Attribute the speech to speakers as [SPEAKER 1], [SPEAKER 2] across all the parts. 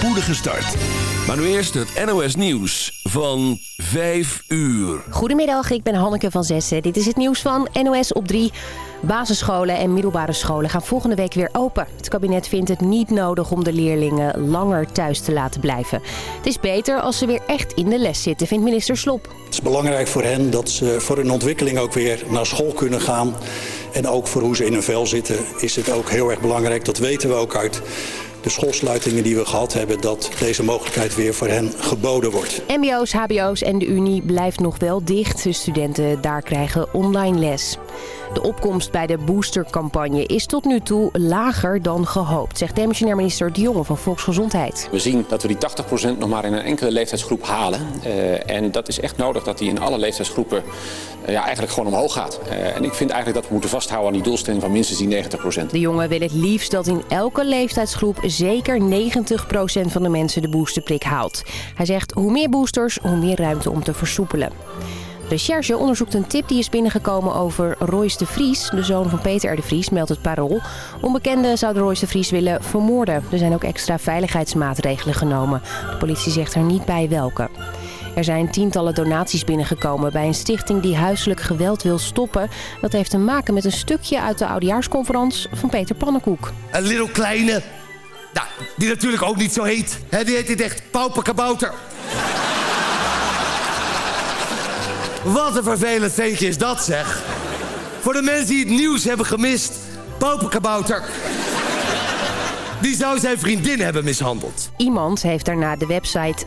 [SPEAKER 1] spoedige start. Maar nu eerst het NOS Nieuws van 5 uur.
[SPEAKER 2] Goedemiddag, ik ben Hanneke van Zessen. Dit is het nieuws van NOS op 3. Basisscholen en middelbare scholen gaan volgende week weer open. Het kabinet vindt het niet nodig om de leerlingen langer thuis te laten blijven. Het is beter als ze weer echt in de les zitten, vindt minister Slop.
[SPEAKER 3] Het is belangrijk voor hen dat ze voor hun ontwikkeling ook weer naar school kunnen gaan. En ook voor hoe ze in hun vel zitten is het ook heel erg belangrijk. Dat weten we ook uit de schoolsluitingen die we gehad hebben... dat deze mogelijkheid weer voor hen geboden wordt.
[SPEAKER 2] MBO's, hbo's en de Unie blijft nog wel dicht. De studenten daar krijgen online les. De opkomst bij de boostercampagne is tot nu toe lager dan gehoopt, zegt demissionair minister De Jonge van Volksgezondheid.
[SPEAKER 4] We zien dat we die 80% nog maar in een enkele leeftijdsgroep halen. Uh, en dat is echt nodig dat die in alle leeftijdsgroepen uh, ja, eigenlijk gewoon omhoog gaat. Uh, en ik vind eigenlijk dat we moeten vasthouden aan die doelstelling van minstens die 90%.
[SPEAKER 2] De Jonge wil het liefst dat in elke leeftijdsgroep zeker 90% van de mensen de boosterprik haalt. Hij zegt hoe meer boosters, hoe meer ruimte om te versoepelen. Recherche onderzoekt een tip die is binnengekomen over Royce de Vries. De zoon van Peter R. de Vries meldt het parool. Onbekenden zouden Royce de Vries willen vermoorden. Er zijn ook extra veiligheidsmaatregelen genomen. De politie zegt er niet bij welke. Er zijn tientallen donaties binnengekomen bij een stichting die huiselijk geweld wil stoppen. Dat heeft te maken met een stukje uit de oudejaarsconferentie van Peter Pannenkoek.
[SPEAKER 5] Een little kleine, nou, die natuurlijk ook niet zo heet. He, die heet dit echt Pauperkabouter. Wat een vervelend ventje is dat, zeg. Voor de mensen die het nieuws hebben gemist. Pauperkabouter. Die zou zijn vriendin hebben mishandeld.
[SPEAKER 2] Iemand heeft daarna de website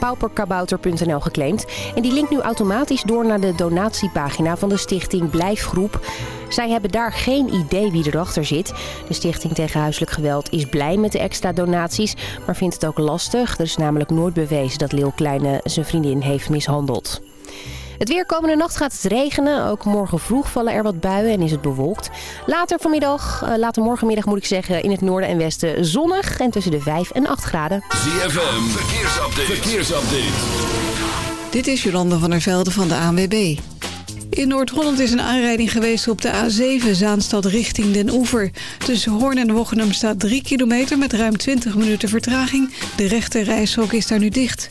[SPEAKER 2] pauperkabouter.nl geclaimd. En die linkt nu automatisch door naar de donatiepagina van de stichting Blijfgroep. Zij hebben daar geen idee wie erachter zit. De Stichting tegen Huiselijk Geweld is blij met de extra donaties, maar vindt het ook lastig. Er is namelijk nooit bewezen dat Leeuw Kleine zijn vriendin heeft mishandeld. Het weer komende nacht gaat het regenen. Ook morgen vroeg vallen er wat buien en is het bewolkt. Later vanmiddag, uh, later morgenmiddag moet ik zeggen, in het noorden en westen zonnig en tussen de 5 en 8 graden.
[SPEAKER 1] ZFM, verkeersupdate. verkeersupdate.
[SPEAKER 6] Dit is Jolande van der Velde van de ANWB. In Noord-Holland is een aanrijding geweest op de A7 Zaanstad richting Den Oever. Tussen Hoorn en Wochenum staat 3 kilometer met ruim 20 minuten vertraging. De rechte reishok is daar nu dicht.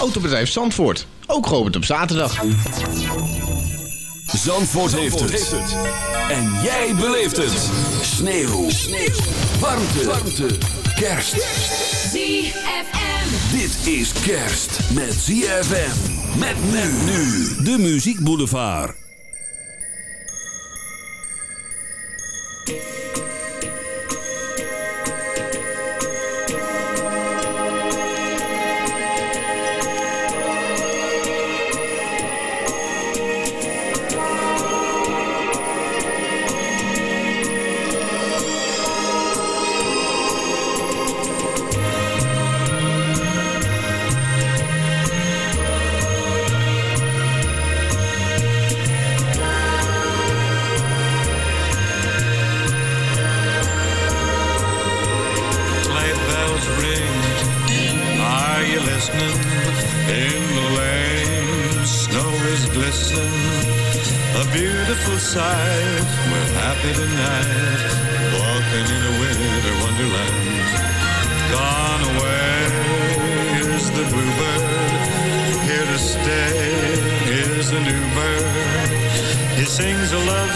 [SPEAKER 7] Autobedrijf Zandvoort. Ook geopend op zaterdag.
[SPEAKER 1] Zandvoort, heeft, het. En jij beleeft het. Sneeuw. Sneeuw. Warmte. Warmte. Kerst.
[SPEAKER 8] ZFM.
[SPEAKER 1] Dit is kerst met ZFM. Met men nu. De Muziek Boulevard.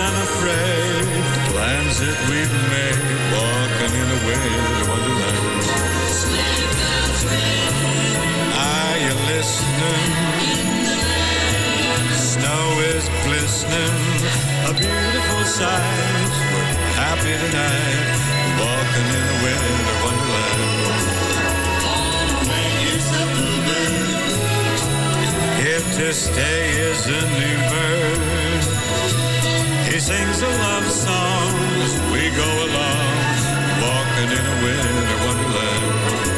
[SPEAKER 9] And afraid, plans that we've made, walking in a way to wonderland.
[SPEAKER 10] Are you listening? Snow is glistening, a beautiful sight. We're happy tonight, walking in a winter wonderland. way to wonderland. If this day is a new birth he sings a love song as we go along, walking in a winter wonderland.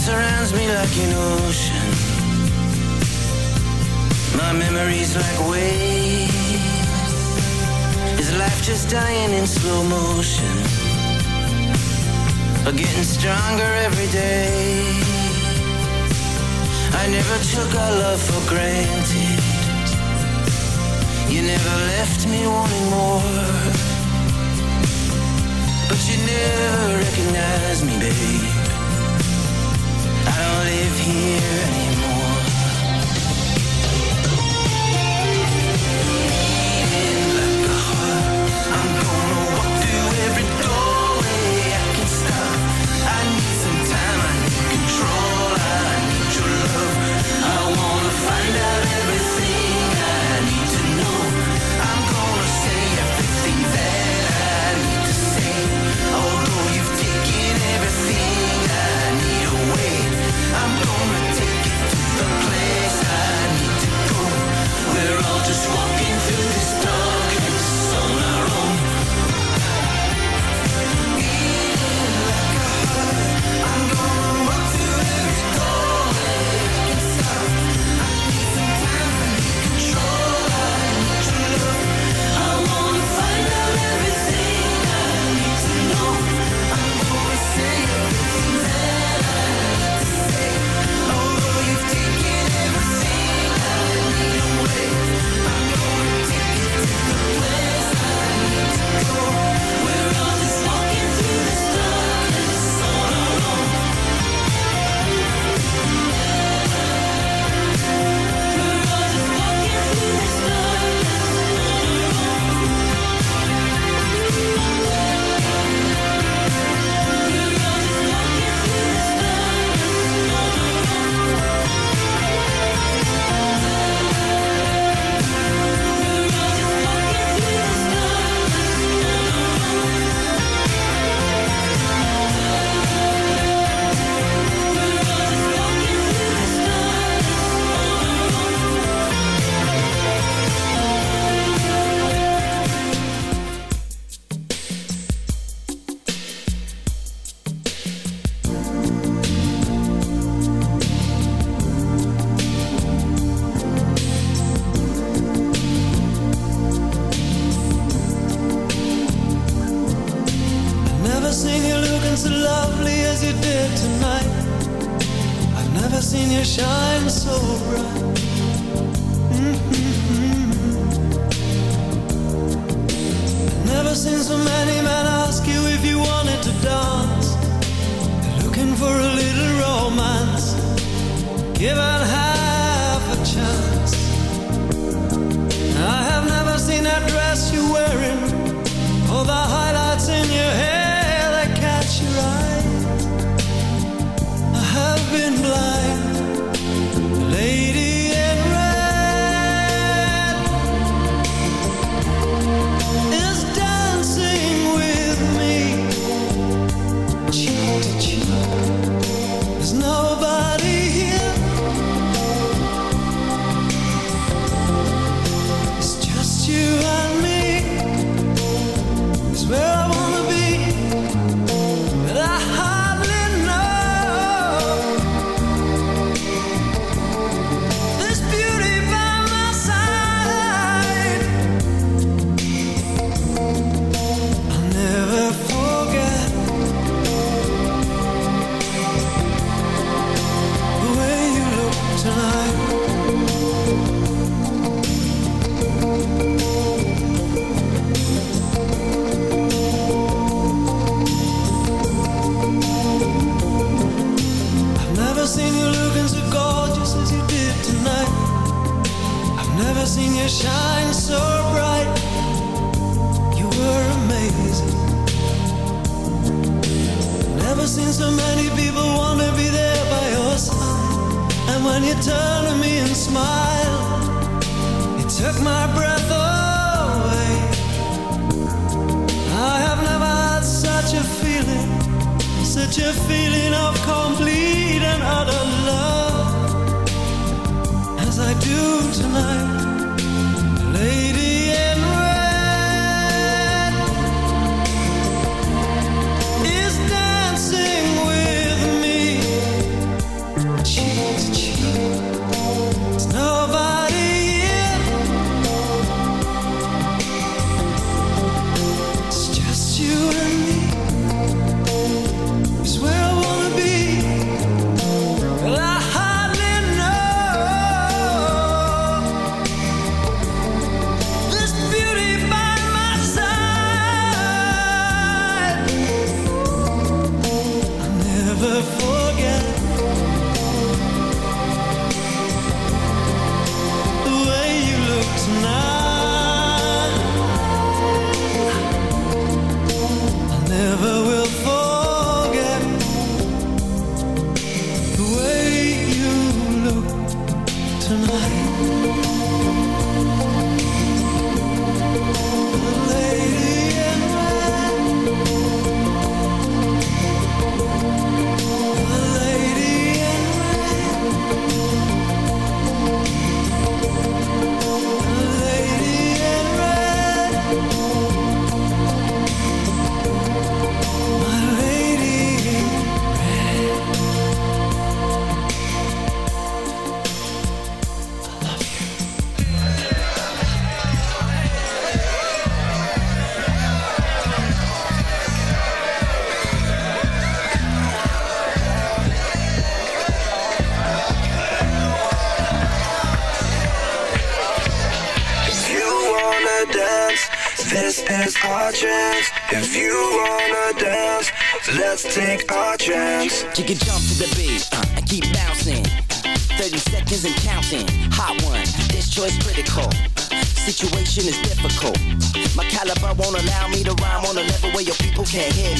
[SPEAKER 10] surrounds me like an ocean. My memories like waves. Is life just dying in slow motion? Or getting stronger every day? I never took our love for granted. You never left me wanting more. But you never recognized me, babe. I don't live here anymore. can't.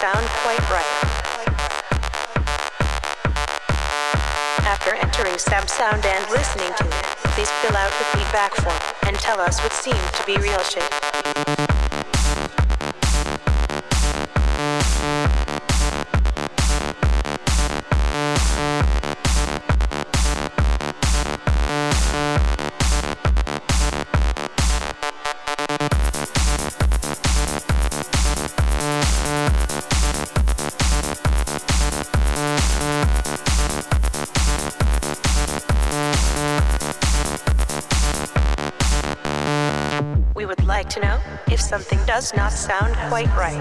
[SPEAKER 11] sound quite right. After entering Sab Sound and listening to it, please fill out the feedback form and tell us what seemed to be real shit. does not sound quite right.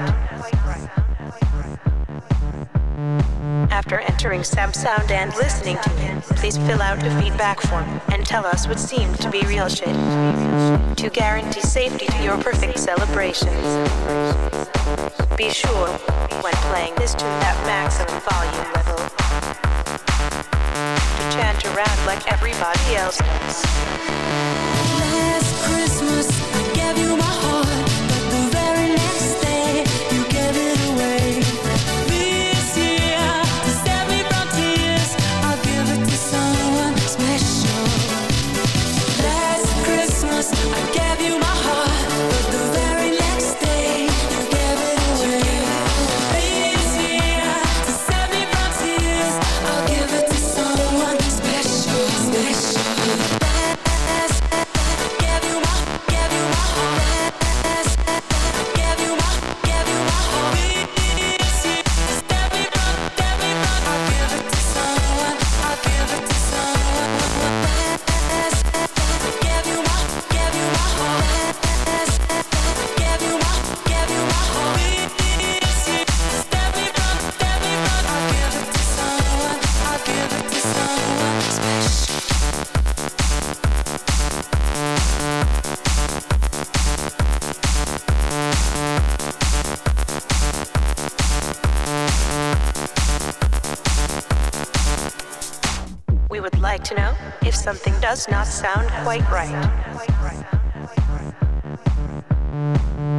[SPEAKER 11] After entering Samsound and listening to it, please fill out a feedback form and tell us what seemed to be real shit to guarantee safety to your perfect celebrations. Be sure, when playing this to that maximum volume level, to chant around like everybody else does. quite right.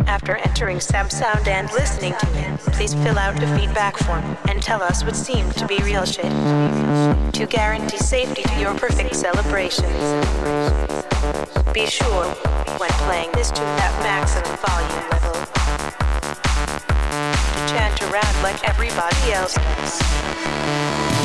[SPEAKER 11] After entering Samsound and listening to it, please fill out the feedback form and tell us what seemed to be real shit to guarantee safety to your perfect celebrations. Be sure, when playing this to that maximum volume level, to chant around like everybody else does.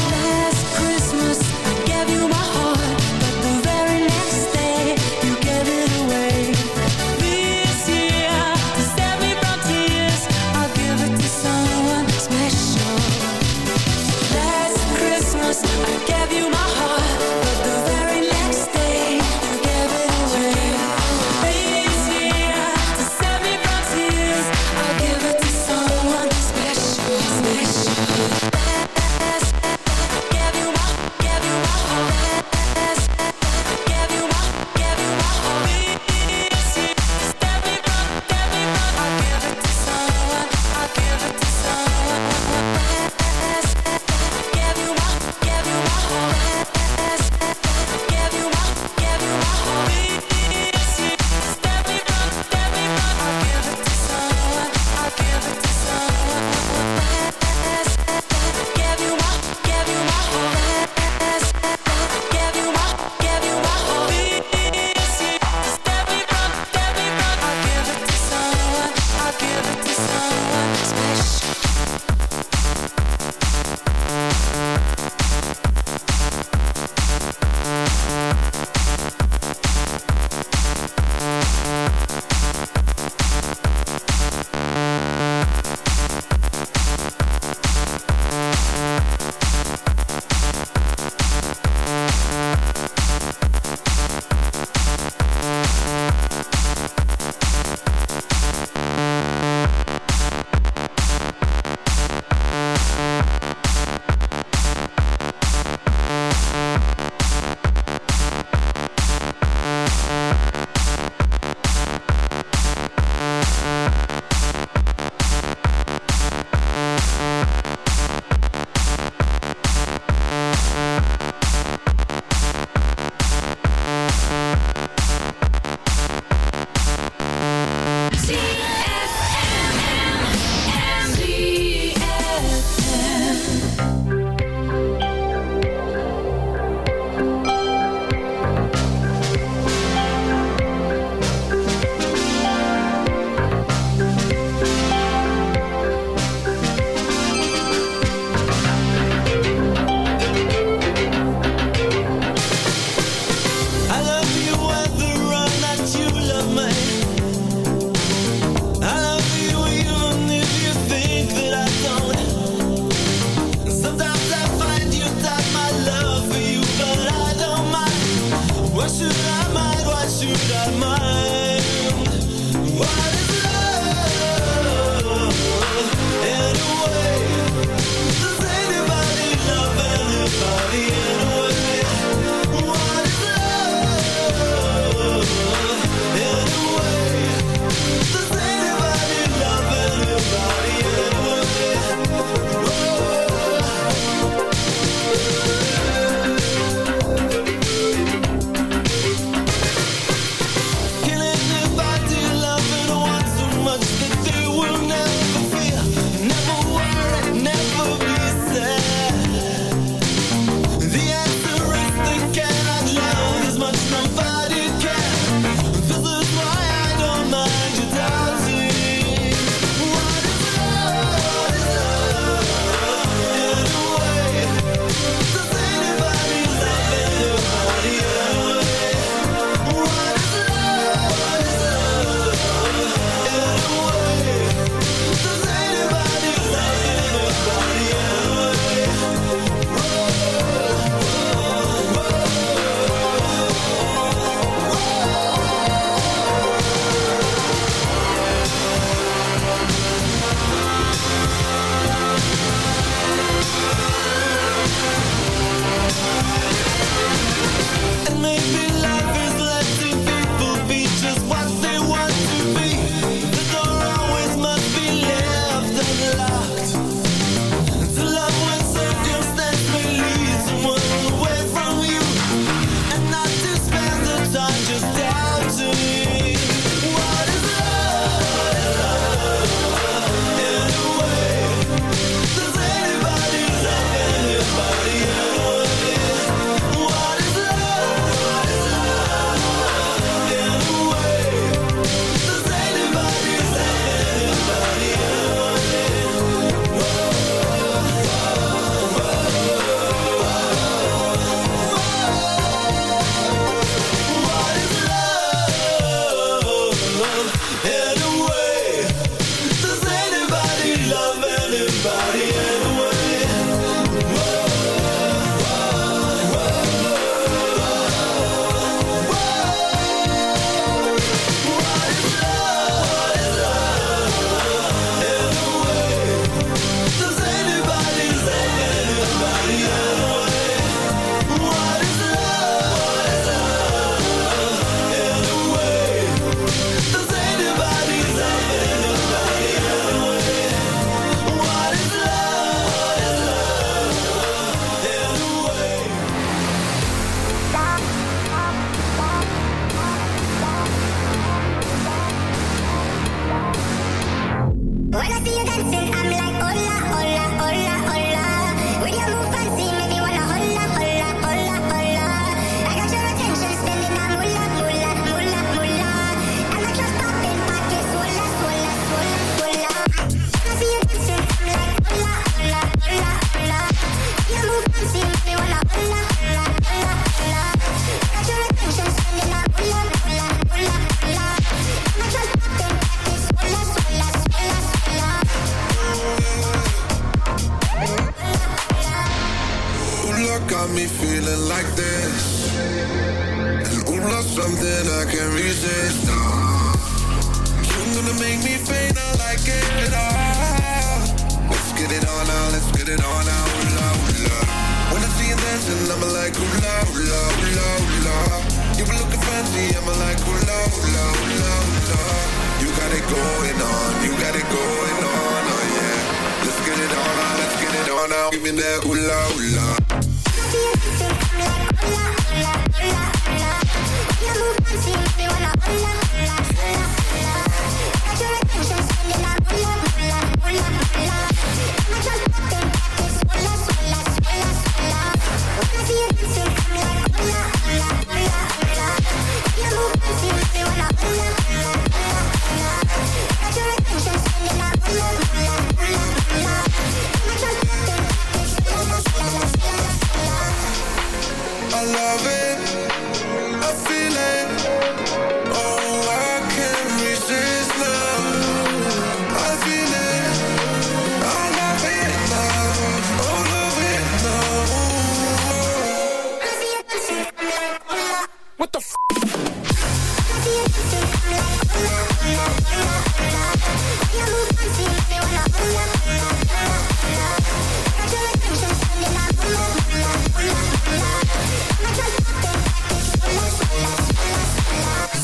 [SPEAKER 8] The
[SPEAKER 12] f?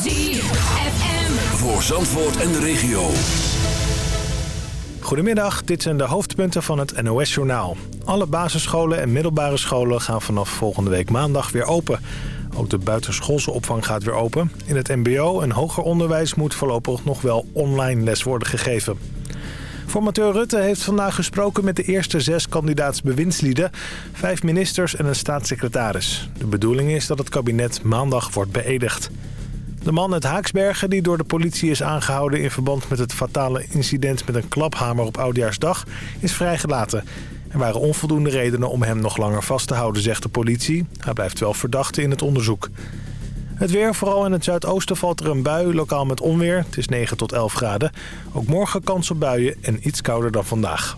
[SPEAKER 8] ZFM.
[SPEAKER 1] Voor Zandvoort en de regio.
[SPEAKER 13] Goedemiddag, dit zijn de hoofdpunten van het NOS-journaal. Alle basisscholen en middelbare scholen gaan vanaf volgende week maandag weer open. De buitenschoolse opvang gaat weer open. In het mbo en hoger onderwijs moet voorlopig nog wel online les worden gegeven. Formateur Rutte heeft vandaag gesproken met de eerste zes kandidaats bewindslieden... vijf ministers en een staatssecretaris. De bedoeling is dat het kabinet maandag wordt beëdigd. De man uit Haaksbergen die door de politie is aangehouden... in verband met het fatale incident met een klaphamer op Oudjaarsdag... is vrijgelaten. Er waren onvoldoende redenen om hem nog langer vast te houden, zegt de politie. Hij blijft wel verdachte in het onderzoek. Het weer, vooral in het zuidoosten valt er een bui, lokaal met onweer. Het is 9 tot 11 graden. Ook morgen kans op buien en iets kouder dan vandaag.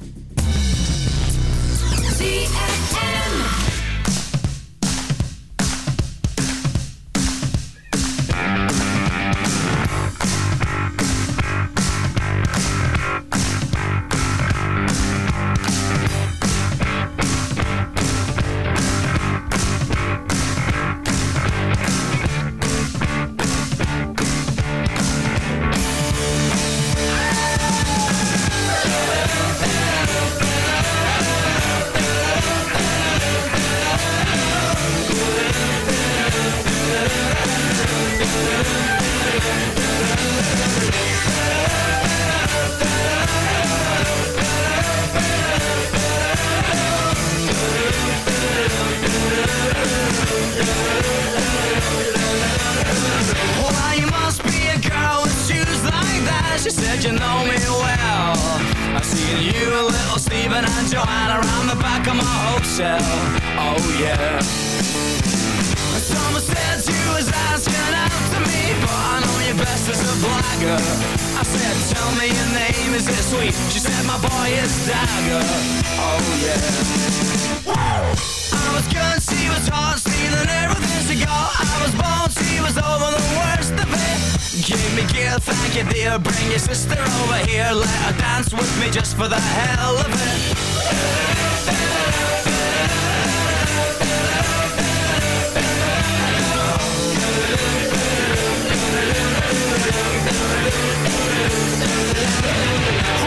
[SPEAKER 10] Your sister over here, let her dance with me just for the hell of it.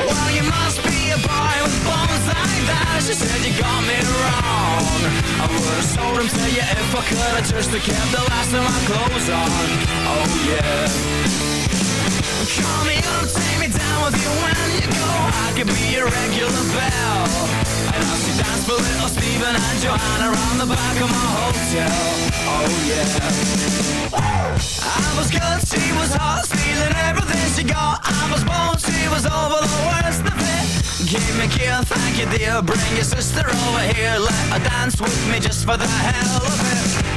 [SPEAKER 10] Well, you must be a boy with bones like that. She said you got me wrong. I would've sold him to you if I could. I just kept the last of my clothes on. Oh yeah. Call me up, take me down with you when you go. I could be your regular bell. And I'll see dance for little Stephen and Joanna around the back of my hotel. Oh yeah. I was good, she was hot, stealing everything she got. I was bold, she was over the worst of it. Give me a kiss, thank you dear. Bring your sister over here, let her dance with me just for the hell of it.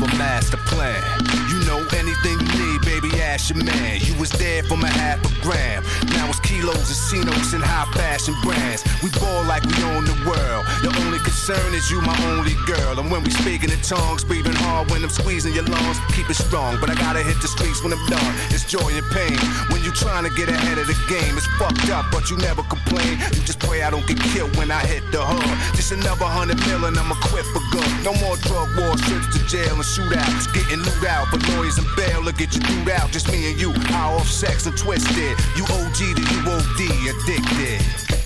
[SPEAKER 8] Of
[SPEAKER 14] a master plan. You know anything you need, baby, ask your man. You was there for my half a gram. Now it's kilos and C-notes and high fashion brands. We ball like we own the world. The only concern is you, my only girl. And when we speaking in tongues, breathing hard when I'm squeezing your lungs, keep it strong. But I gotta hit the streets when I'm done. It's joy and pain. When you trying to get ahead of the game, it's fucked up, but you never complain. You just pray I don't get killed when I hit the hood. Just another hundred million, I'm equipped for good. No more drug wars, trips to jail and shootouts. Getting loot out for lawyers and bail to get you through out. Just me and you, high off sex and twisted. You OG to you OD, addicted.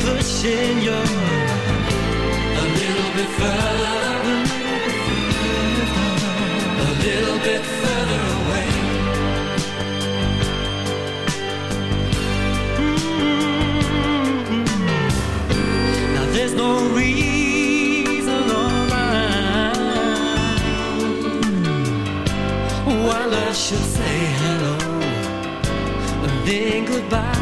[SPEAKER 15] pushing your a
[SPEAKER 16] little bit further, a little bit further away. Mm-hmm. Now there's no reason around why I should say hello and then goodbye.